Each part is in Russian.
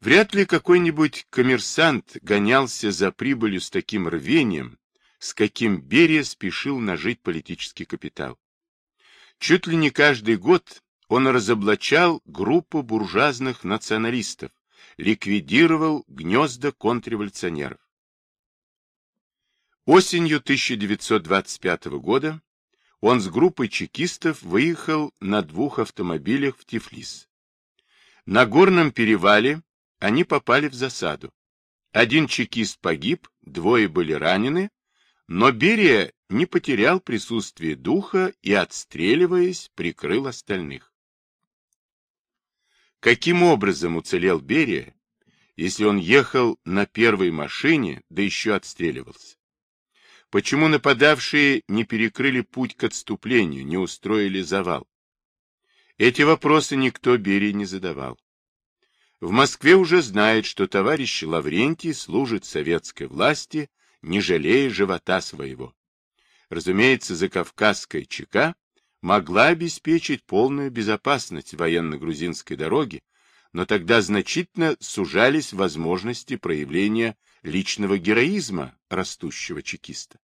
Вряд ли какой-нибудь коммерсант гонялся за прибылью с таким рвением, с каким Берия спешил нажить политический капитал. Чуть ли не каждый год он разоблачал группу буржуазных националистов, ликвидировал гнезда контрреволюционеров. Осенью 1925 года он с группой чекистов выехал на двух автомобилях в Тифлис. На горном перевале они попали в засаду. Один чекист погиб, двое были ранены, но Берия не потерял присутствие духа и, отстреливаясь, прикрыл остальных. Каким образом уцелел Берия, если он ехал на первой машине, да еще отстреливался? Почему нападавшие не перекрыли путь к отступлению, не устроили завал? Эти вопросы никто Берии не задавал. В Москве уже знают, что товарищ Лаврентий служит советской власти, не жалея живота своего. Разумеется, закавказская ЧК могла обеспечить полную безопасность военно-грузинской дороги, но тогда значительно сужались возможности проявления личного героизма растущего чекиста.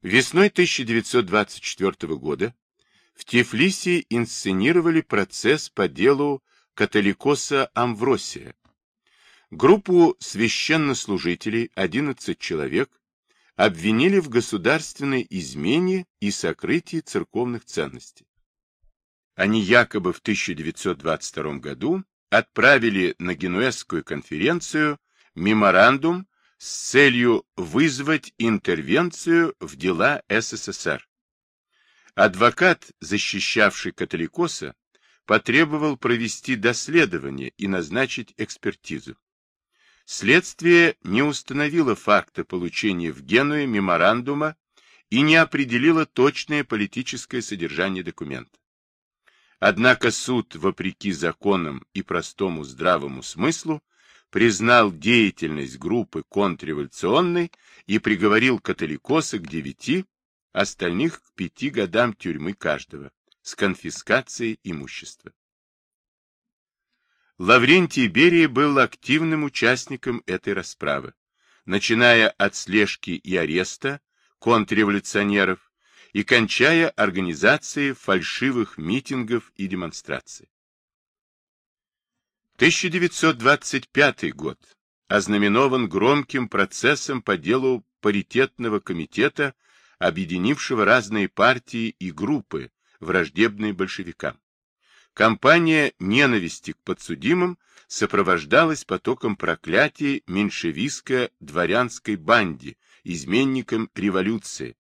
Весной 1924 года в Тифлисе инсценировали процесс по делу католикоса Амвросия. Группу священнослужителей, 11 человек, обвинили в государственной измене и сокрытии церковных ценностей. Они якобы в 1922 году отправили на Генуэзскую конференцию меморандум с целью вызвать интервенцию в дела СССР. Адвокат, защищавший католикоса, потребовал провести доследование и назначить экспертизу. Следствие не установило факта получения в Генуе меморандума и не определило точное политическое содержание документа. Однако суд, вопреки законам и простому здравому смыслу, признал деятельность группы контрреволюционной и приговорил католикоса к девяти, остальных к пяти годам тюрьмы каждого с конфискацией имущества. Лаврентий Берия был активным участником этой расправы, начиная от слежки и ареста контрреволюционеров и кончая организацией фальшивых митингов и демонстраций. 1925 год ознаменован громким процессом по делу паритетного комитета объединившего разные партии и группы, враждебные большевикам. Кампания ненависти к подсудимым сопровождалась потоком проклятий меньшевистско-дворянской банде, изменникам революции.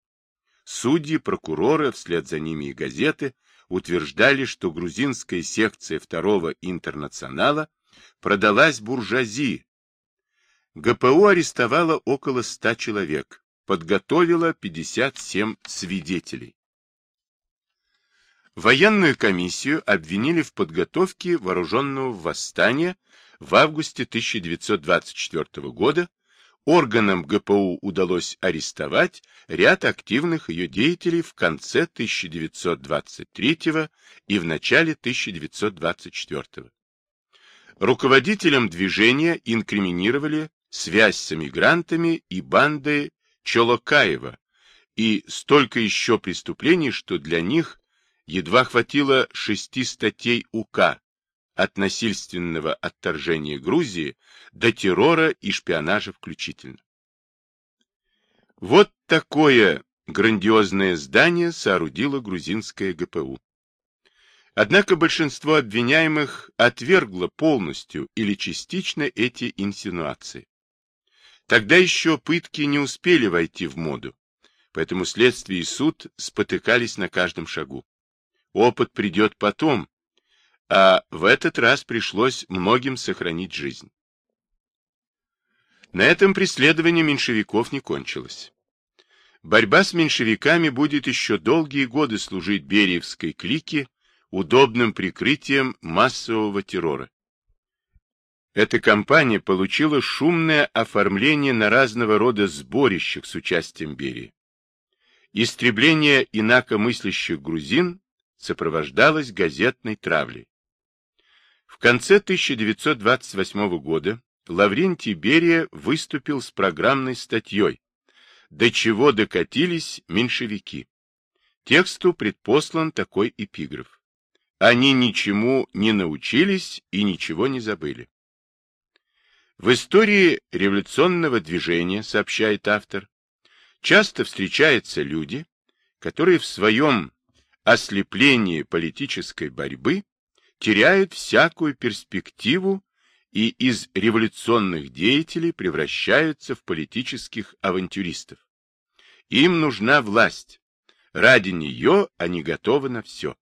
Судьи, прокуроры, вслед за ними и газеты, утверждали, что грузинская секция Второго интернационала продалась буржуазии. ГПУ арестовала около ста человек, подготовила 57 свидетелей. Военную комиссию обвинили в подготовке вооруженного восстания в августе 1924 года. Органам ГПУ удалось арестовать ряд активных ее деятелей в конце 1923 и в начале 1924. Руководителям движения инкриминировали связь с эмигрантами и бандой Чолокаева и столько еще преступлений, что для них едва хватило шести статей УК от насильственного отторжения Грузии до террора и шпионажа включительно. Вот такое грандиозное здание соорудила грузинская ГПУ. Однако большинство обвиняемых отвергло полностью или частично эти инсинуации. Тогда еще пытки не успели войти в моду, поэтому следствие и суд спотыкались на каждом шагу. Опыт придет потом, а в этот раз пришлось многим сохранить жизнь. На этом преследование меньшевиков не кончилось. Борьба с меньшевиками будет еще долгие годы служить Бериевской клике удобным прикрытием массового террора. Эта кампания получила шумное оформление на разного рода сборищах с участием Берии. Истребление инакомыслящих грузин сопровождалось газетной травлей. В конце 1928 года Лаврентий Берия выступил с программной статьей «До чего докатились меньшевики». Тексту предпослан такой эпиграф. Они ничему не научились и ничего не забыли. В истории революционного движения, сообщает автор, часто встречаются люди, которые в своем ослеплении политической борьбы теряют всякую перспективу и из революционных деятелей превращаются в политических авантюристов. Им нужна власть. Ради нее они готовы на все.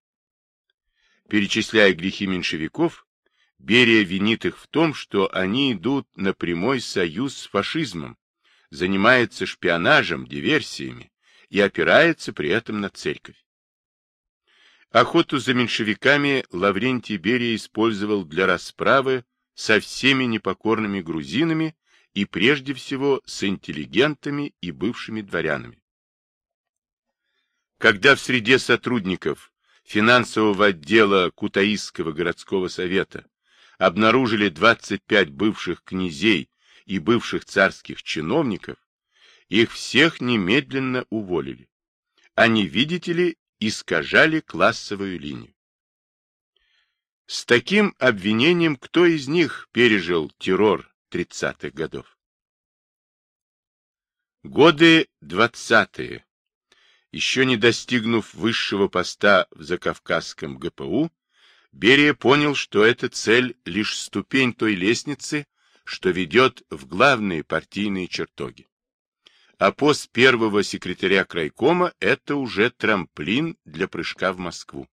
Перечисляя грехи меньшевиков, Берия винит их в том, что они идут на прямой союз с фашизмом, занимаются шпионажем, диверсиями и опираются при этом на церковь. Охоту за меньшевиками Лаврентий Берия использовал для расправы со всеми непокорными грузинами и прежде всего с интеллигентами и бывшими дворянами. Когда в среде сотрудников финансового отдела Кутаисского городского совета обнаружили 25 бывших князей и бывших царских чиновников, их всех немедленно уволили. Они, видите ли, искажали классовую линию. С таким обвинением кто из них пережил террор 30-х годов? Годы 20-е. Еще не достигнув высшего поста в Закавказском ГПУ, Берия понял, что эта цель лишь ступень той лестницы, что ведет в главные партийные чертоги а пост первого секретаря крайкома – это уже трамплин для прыжка в Москву.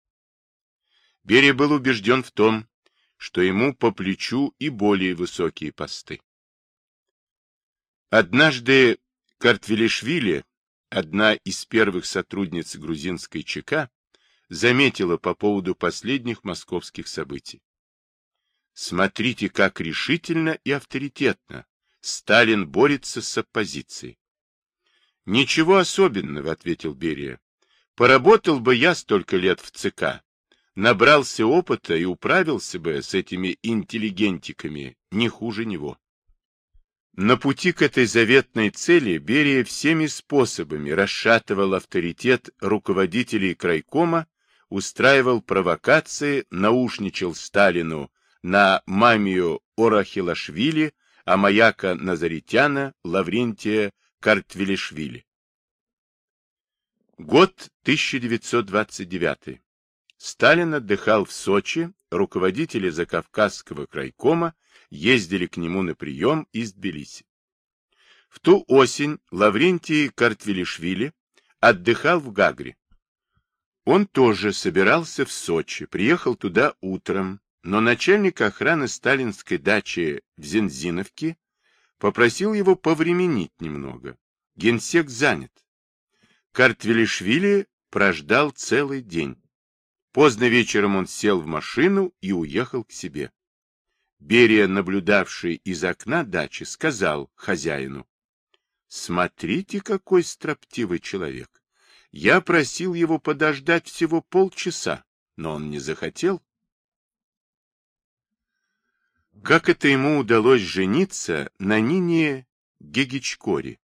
Берия был убежден в том, что ему по плечу и более высокие посты. Однажды Картвелишвили, одна из первых сотрудниц грузинской ЧК, заметила по поводу последних московских событий. Смотрите, как решительно и авторитетно Сталин борется с оппозицией. Ничего особенного, ответил Берия. Поработал бы я столько лет в ЦК, набрался опыта и управился бы с этими интеллигентиками не хуже него. На пути к этой заветной цели Берия всеми способами расшатывал авторитет руководителей крайкома, устраивал провокации, наушничал Сталину на мамию Орахилашвили, а маяка Назаритяна Лаврентия Картвелишвили. Год 1929. Сталин отдыхал в Сочи, руководители Закавказского крайкома ездили к нему на прием из Тбилиси. В ту осень Лаврентий Картвелишвили отдыхал в Гагре. Он тоже собирался в Сочи, приехал туда утром, но начальник охраны сталинской дачи в Зензиновке попросил его повременить немного. Генсек занят. Картвелишвили прождал целый день. Поздно вечером он сел в машину и уехал к себе. Берия, наблюдавший из окна дачи, сказал хозяину, «Смотрите, какой строптивый человек! Я просил его подождать всего полчаса, но он не захотел. Как это ему удалось жениться на Нине Гегичкоре?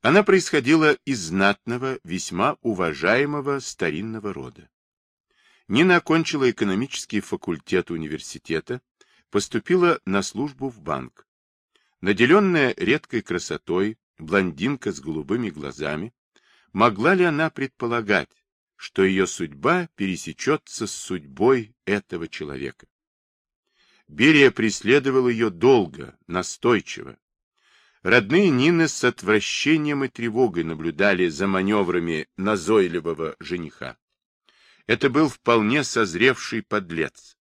Она происходила из знатного, весьма уважаемого старинного рода. Нина окончила экономический факультет университета, поступила на службу в банк. Наделенная редкой красотой, блондинка с голубыми глазами, могла ли она предполагать, что ее судьба пересечется с судьбой этого человека? Берия преследовал ее долго, настойчиво. Родные Нины с отвращением и тревогой наблюдали за маневрами назойливого жениха. Это был вполне созревший подлец.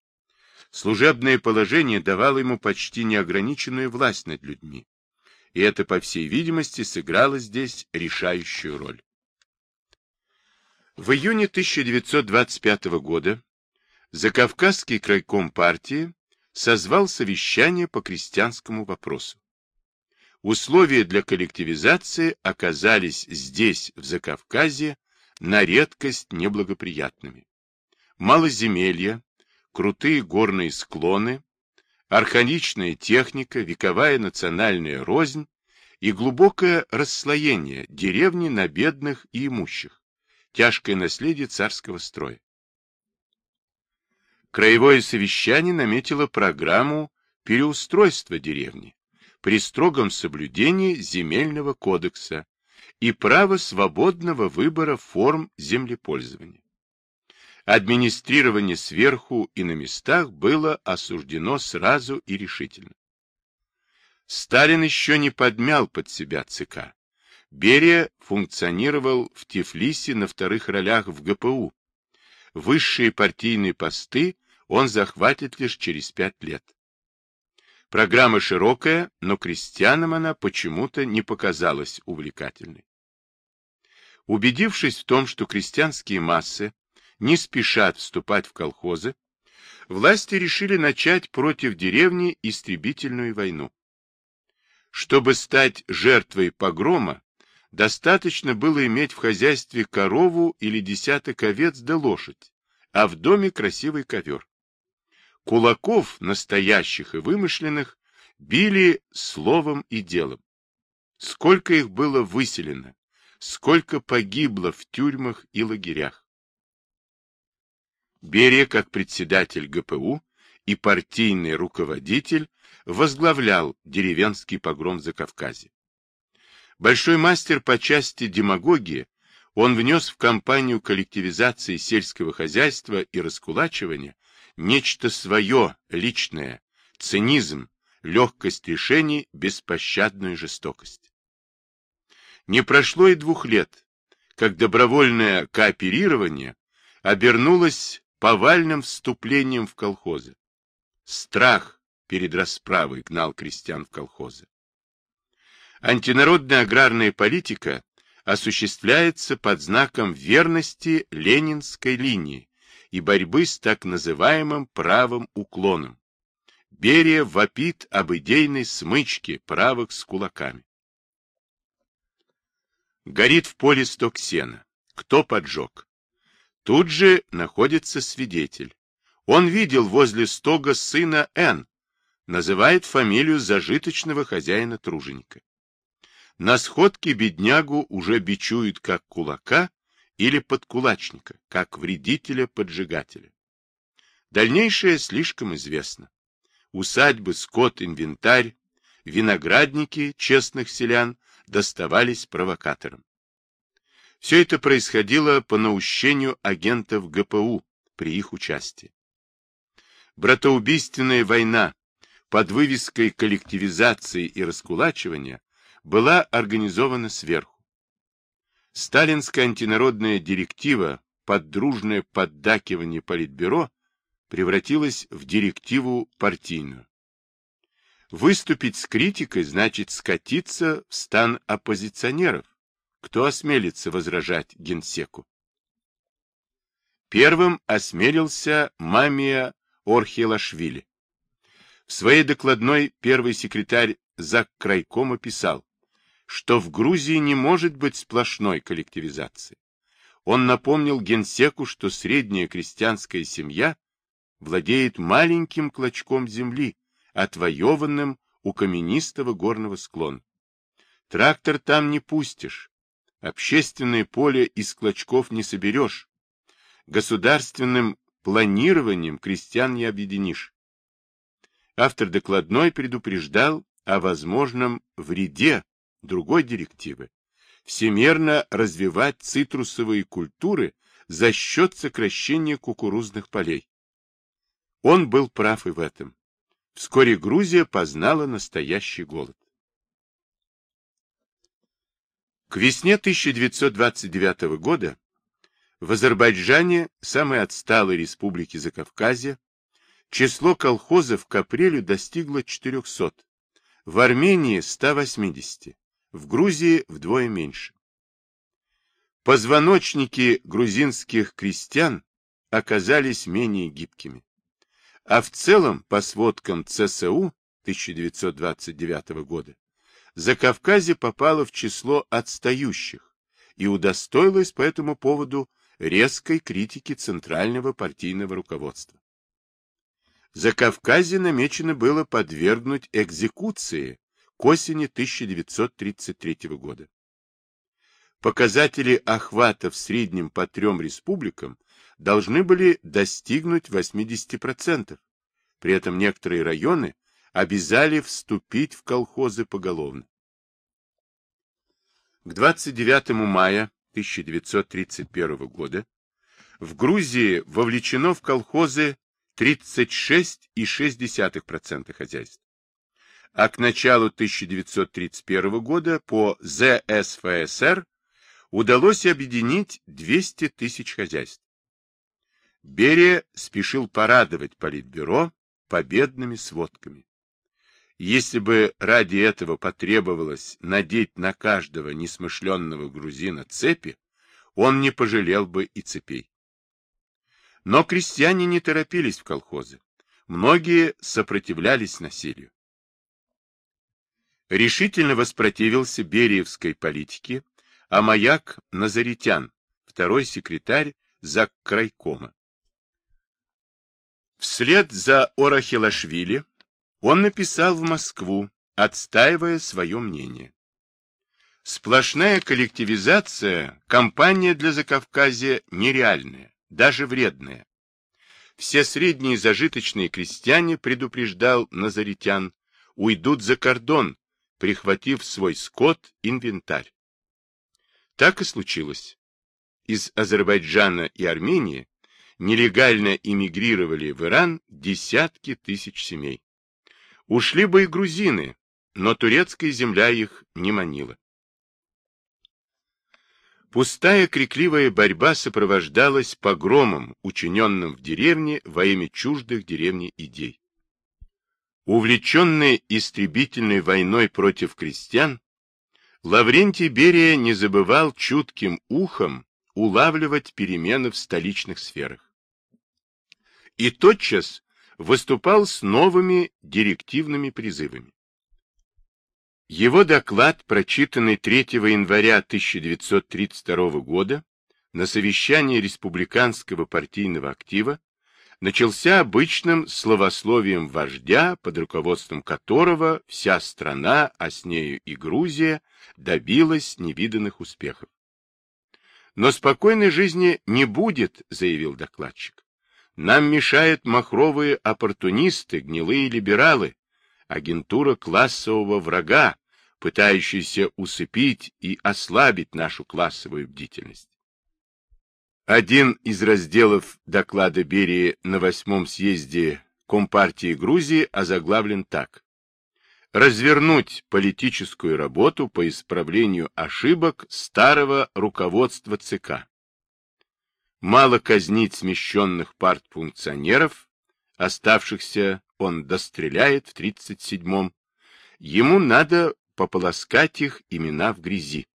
Служебное положение давало ему почти неограниченную власть над людьми. И это, по всей видимости, сыграло здесь решающую роль. В июне 1925 года Закавказский крайком партии созвал совещание по крестьянскому вопросу. Условия для коллективизации оказались здесь, в Закавказье, на редкость неблагоприятными. Малоземелье, крутые горные склоны, архаичная техника, вековая национальная рознь и глубокое расслоение деревни на бедных и имущих, тяжкое наследие царского строя. Краевое совещание наметило программу переустройства деревни при строгом соблюдении земельного кодекса и право свободного выбора форм землепользования. Администрирование сверху и на местах было осуждено сразу и решительно. Сталин еще не подмял под себя ЦК. Берия функционировал в Тифлисе на вторых ролях в ГПУ. Высшие партийные посты он захватит лишь через пять лет. Программа широкая, но крестьянам она почему-то не показалась увлекательной. Убедившись в том, что крестьянские массы не спешат вступать в колхозы, власти решили начать против деревни истребительную войну. Чтобы стать жертвой погрома, достаточно было иметь в хозяйстве корову или десяток овец да лошадь, а в доме красивый ковер. Кулаков, настоящих и вымышленных, били словом и делом. Сколько их было выселено, сколько погибло в тюрьмах и лагерях. Берия, как председатель ГПУ и партийный руководитель, возглавлял деревенский погром за Кавказе. Большой мастер по части демагогии, он внес в кампанию коллективизации сельского хозяйства и раскулачивания нечто свое, личное, цинизм, легкость решений, беспощадную жестокость. Не прошло и двух лет, как добровольное кооперирование обернулось повальным вступлением в колхозы. Страх перед расправой гнал крестьян в колхозы. Антинародная аграрная политика осуществляется под знаком верности ленинской линии, и борьбы с так называемым правым уклоном. Берия вопит об идейной смычке правых с кулаками. Горит в поле сток сена. Кто поджег? Тут же находится свидетель. Он видел возле стога сына Н. Называет фамилию зажиточного хозяина-труженика. На сходке беднягу уже бичуют как кулака, или подкулачника, как вредителя-поджигателя. Дальнейшее слишком известно. Усадьбы, скот, инвентарь, виноградники честных селян доставались провокаторам. Все это происходило по наущению агентов ГПУ при их участии. Братоубийственная война под вывеской коллективизации и раскулачивания была организована сверху. Сталинская антинародная директива под дружное поддакивание Политбюро превратилась в директиву партийную. Выступить с критикой значит скатиться в стан оппозиционеров. Кто осмелится возражать генсеку? Первым осмелился Мамия Орхилашвили. В своей докладной первый секретарь ЗАГ крайкома писал, что в Грузии не может быть сплошной коллективизации. Он напомнил генсеку, что средняя крестьянская семья владеет маленьким клочком земли, отвоеванным у каменистого горного склона. Трактор там не пустишь, общественное поле из клочков не соберешь, государственным планированием крестьян не объединишь. Автор докладной предупреждал о возможном вреде другой директивы всемерно развивать цитрусовые культуры за счет сокращения кукурузных полей. Он был прав и в этом. Вскоре Грузия познала настоящий голод. К весне 1929 года в Азербайджане, самой отсталой республике Закавказья, число колхозов к апрелю достигло 400, в Армении 180, в Грузии вдвое меньше. Позвоночники грузинских крестьян оказались менее гибкими. А в целом, по сводкам ЦСУ 1929 года, Закавказье попало в число отстающих и удостоилось по этому поводу резкой критики центрального партийного руководства. За Кавказе намечено было подвергнуть экзекуции осени 1933 года. Показатели охвата в среднем по трем республикам должны были достигнуть 80%. При этом некоторые районы обязали вступить в колхозы поголовно. К 29 мая 1931 года в Грузии вовлечено в колхозы 36,6% хозяйств. А к началу 1931 года по ЗСФСР удалось объединить 200 тысяч хозяйств. Берия спешил порадовать Политбюро победными сводками. Если бы ради этого потребовалось надеть на каждого несмышленного грузина цепи, он не пожалел бы и цепей. Но крестьяне не торопились в колхозы. Многие сопротивлялись насилию. Решительно воспротивился бериевской политике а маяк Назаритян, второй секретарь Заккрайкома. Вслед за Орахилашвили он написал в Москву, отстаивая свое мнение. Сплошная коллективизация – компания для Закавказья нереальная, даже вредная. Все средние зажиточные крестьяне, предупреждал Назаритян, уйдут за кордон, прихватив свой скот, инвентарь. Так и случилось. Из Азербайджана и Армении нелегально эмигрировали в Иран десятки тысяч семей. Ушли бы и грузины, но турецкая земля их не манила. Пустая крикливая борьба сопровождалась погромом, учиненным в деревне во имя чуждых деревни идей. Увлеченный истребительной войной против крестьян, Лаврентий Берия не забывал чутким ухом улавливать перемены в столичных сферах. И тотчас выступал с новыми директивными призывами. Его доклад, прочитанный 3 января 1932 года на совещании республиканского партийного актива, начался обычным словословием вождя, под руководством которого вся страна, а с нею и Грузия, добилась невиданных успехов. Но спокойной жизни не будет, заявил докладчик. Нам мешают махровые оппортунисты, гнилые либералы, агентура классового врага, пытающаяся усыпить и ослабить нашу классовую бдительность. Один из разделов доклада Берии на восьмом съезде Компартии Грузии озаглавлен так. Развернуть политическую работу по исправлению ошибок старого руководства ЦК. Мало казнить смещенных партфункционеров, оставшихся он достреляет в 37-м, ему надо пополоскать их имена в грязи.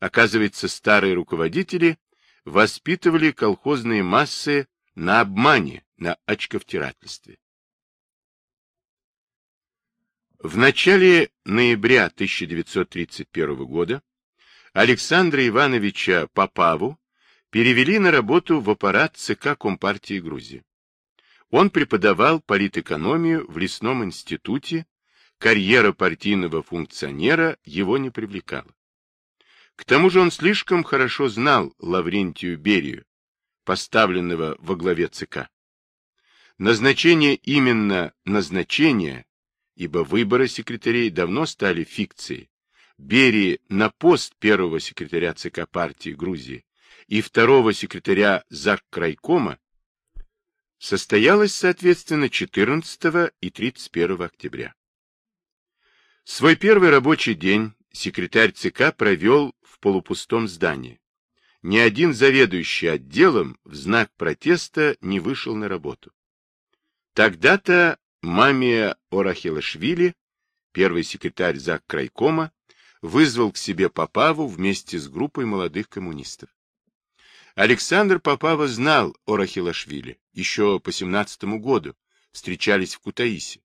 Оказывается, старые руководители воспитывали колхозные массы на обмане, на очковтирательстве. В начале ноября 1931 года Александра Ивановича Попаву перевели на работу в аппарат ЦК Компартии Грузии. Он преподавал политэкономию в лесном институте, карьера партийного функционера его не привлекала. К тому же он слишком хорошо знал Лаврентию Берию, поставленного во главе ЦК. Назначение именно назначения, ибо выборы секретарей давно стали фикцией, Берии на пост первого секретаря ЦК партии Грузии и второго секретаря Заккрайкома состоялось, соответственно, 14 и 31 октября. Свой первый рабочий день секретарь ЦК провел полупустом здании. Ни один заведующий отделом в знак протеста не вышел на работу. Тогда-то Мамия Орахилашвили, первый секретарь ЗАГ крайкома, вызвал к себе Попаву вместе с группой молодых коммунистов. Александр Попава знал Орахилашвили еще по 17 году, встречались в Кутаиси.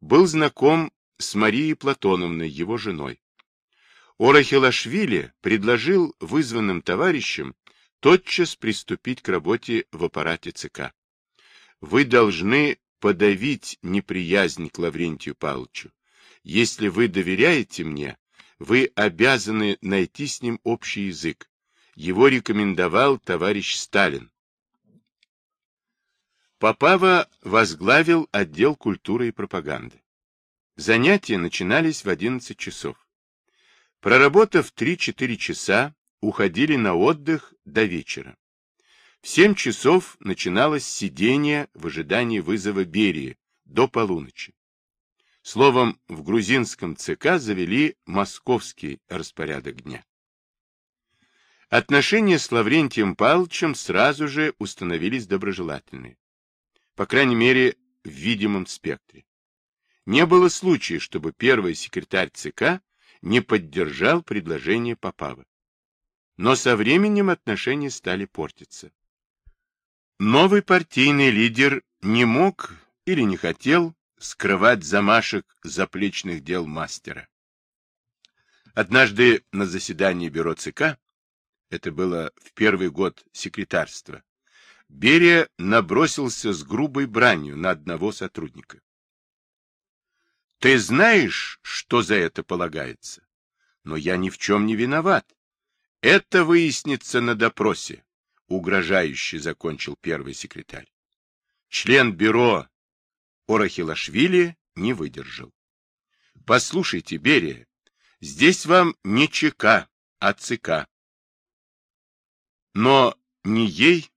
Был знаком с Марией Платоновной, его женой. Орахилашвили предложил вызванным товарищам тотчас приступить к работе в аппарате ЦК. Вы должны подавить неприязнь к Лаврентию Павловичу. Если вы доверяете мне, вы обязаны найти с ним общий язык. Его рекомендовал товарищ Сталин. Попава возглавил отдел культуры и пропаганды. Занятия начинались в 11 часов. Проработав 3-4 часа, уходили на отдых до вечера. В 7 часов начиналось сидение в ожидании вызова Берии до полуночи. Словом, в грузинском ЦК завели московский распорядок дня. Отношения с Лаврентием Павловичем сразу же установились доброжелательные. По крайней мере, в видимом спектре. Не было случая, чтобы первый секретарь ЦК не поддержал предложение Попава. Но со временем отношения стали портиться. Новый партийный лидер не мог или не хотел скрывать замашек заплечных дел мастера. Однажды на заседании бюро ЦК, это было в первый год секретарства, Берия набросился с грубой бранью на одного сотрудника. Ты знаешь, что за это полагается? Но я ни в чем не виноват. Это выяснится на допросе, угрожающе закончил первый секретарь. Член бюро Орахилашвили не выдержал. Послушайте, Берия, здесь вам не ЧК, а ЦК. Но не ей,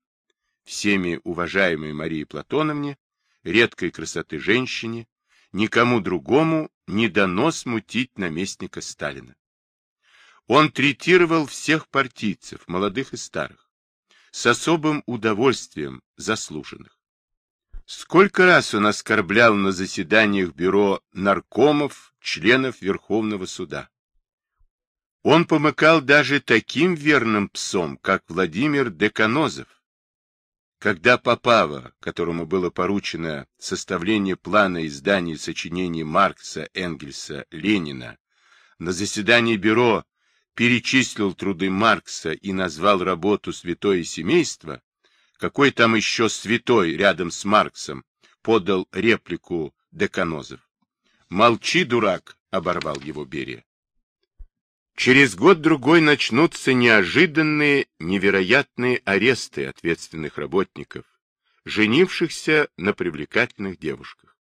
всеми уважаемой Марии Платоновне, редкой красоты женщине, никому другому не дано смутить наместника Сталина. Он третировал всех партийцев, молодых и старых, с особым удовольствием заслуженных. Сколько раз он оскорблял на заседаниях бюро наркомов, членов Верховного суда. Он помыкал даже таким верным псом, как Владимир Деканозов, когда Попава, которому было поручено составление плана издания сочинений Маркса, Энгельса, Ленина, на заседании бюро перечислил труды Маркса и назвал работу «Святое семейство», какой там еще святой рядом с Марксом подал реплику Деканозов. «Молчи, дурак!» — оборвал его Берия. Через год-другой начнутся неожиданные, невероятные аресты ответственных работников, женившихся на привлекательных девушках.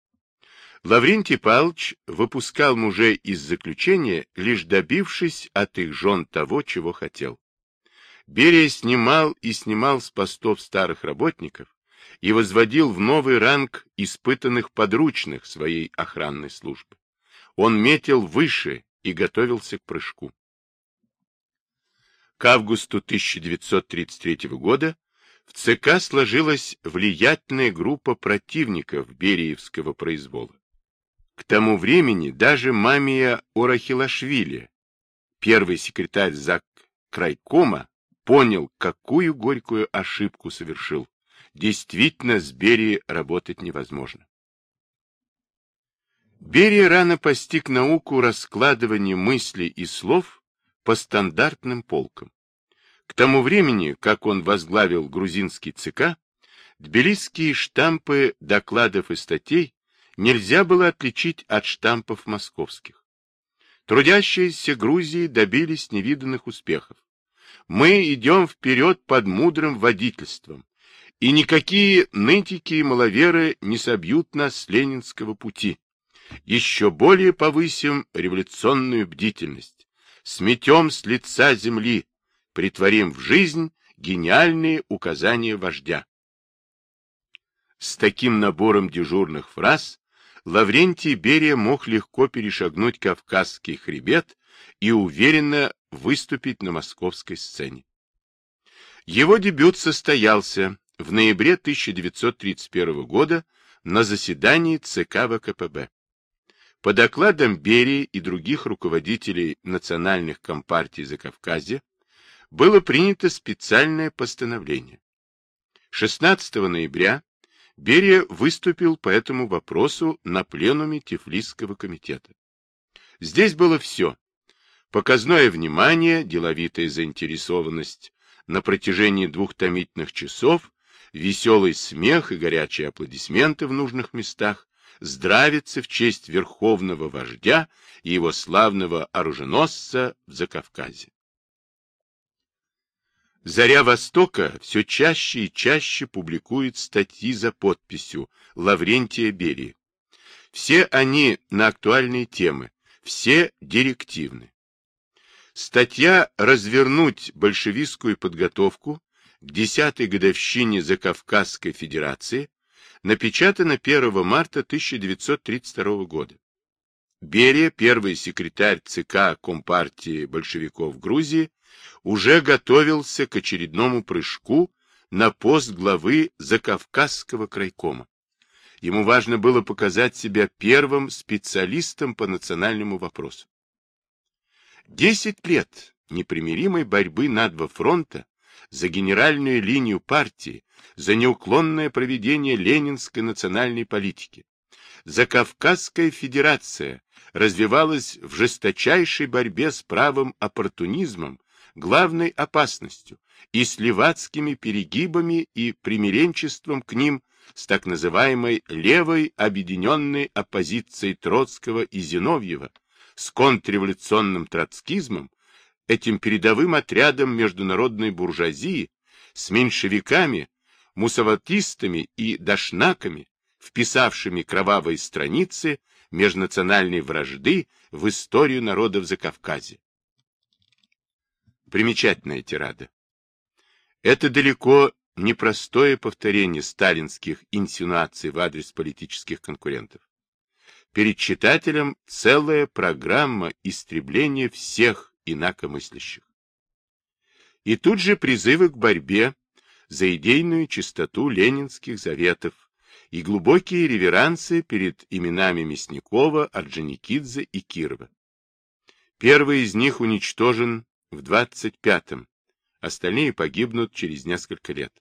Лаврентий Павлович выпускал мужей из заключения, лишь добившись от их жен того, чего хотел. Берия снимал и снимал с постов старых работников и возводил в новый ранг испытанных подручных своей охранной службы. Он метил выше и готовился к прыжку. К августу 1933 года в ЦК сложилась влиятельная группа противников Бериевского произвола. К тому времени даже Мамия Орахилашвили, первый секретарь ЗАГ крайкома, понял, какую горькую ошибку совершил. Действительно, с Берией работать невозможно. Берия рано постиг науку раскладывания мыслей и слов по стандартным полкам. К тому времени, как он возглавил грузинский ЦК, тбилисские штампы докладов и статей нельзя было отличить от штампов московских. Трудящиеся Грузии добились невиданных успехов. Мы идем вперед под мудрым водительством, и никакие нытики и маловеры не собьют нас с ленинского пути. Еще более повысим революционную бдительность сметем с лица земли, притворим в жизнь гениальные указания вождя. С таким набором дежурных фраз Лаврентий Берия мог легко перешагнуть Кавказский хребет и уверенно выступить на московской сцене. Его дебют состоялся в ноябре 1931 года на заседании ЦК ВКПБ. По докладам Берии и других руководителей национальных компартий Закавказья было принято специальное постановление. 16 ноября Берия выступил по этому вопросу на пленуме Тифлисского комитета. Здесь было все. Показное внимание, деловитая заинтересованность на протяжении двух томительных часов веселый смех и горячие аплодисменты в нужных местах, здравицы в честь верховного вождя и его славного оруженосца в Закавказе. «Заря Востока» все чаще и чаще публикует статьи за подписью Лаврентия Берии. Все они на актуальные темы, все директивны. Статья «Развернуть большевистскую подготовку» к 10-й годовщине Закавказской Федерации напечатана 1 марта 1932 года. Берия, первый секретарь ЦК Компартии большевиков Грузии, уже готовился к очередному прыжку на пост главы Закавказского крайкома. Ему важно было показать себя первым специалистом по национальному вопросу. Десять лет непримиримой борьбы на два фронта за генеральную линию партии, за неуклонное проведение ленинской национальной политики. Закавказская федерация развивалась в жесточайшей борьбе с правым оппортунизмом, главной опасностью, и с левацкими перегибами и примиренчеством к ним с так называемой левой объединенной оппозицией Троцкого и Зиновьева, с контрреволюционным троцкизмом, этим передовым отрядом международной буржуазии, с меньшевиками, мусаватистами и дашнаками, вписавшими кровавые страницы межнациональной вражды в историю народов Закавказья. Примечательная тирада. Это далеко не простое повторение сталинских инсинуаций в адрес политических конкурентов. Перед читателем целая программа истребления всех инакомыслящих. И тут же призывы к борьбе за идейную чистоту ленинских заветов и глубокие реверансы перед именами Мясникова, Орджоникидзе и Кирова. Первый из них уничтожен в 25-м, остальные погибнут через несколько лет.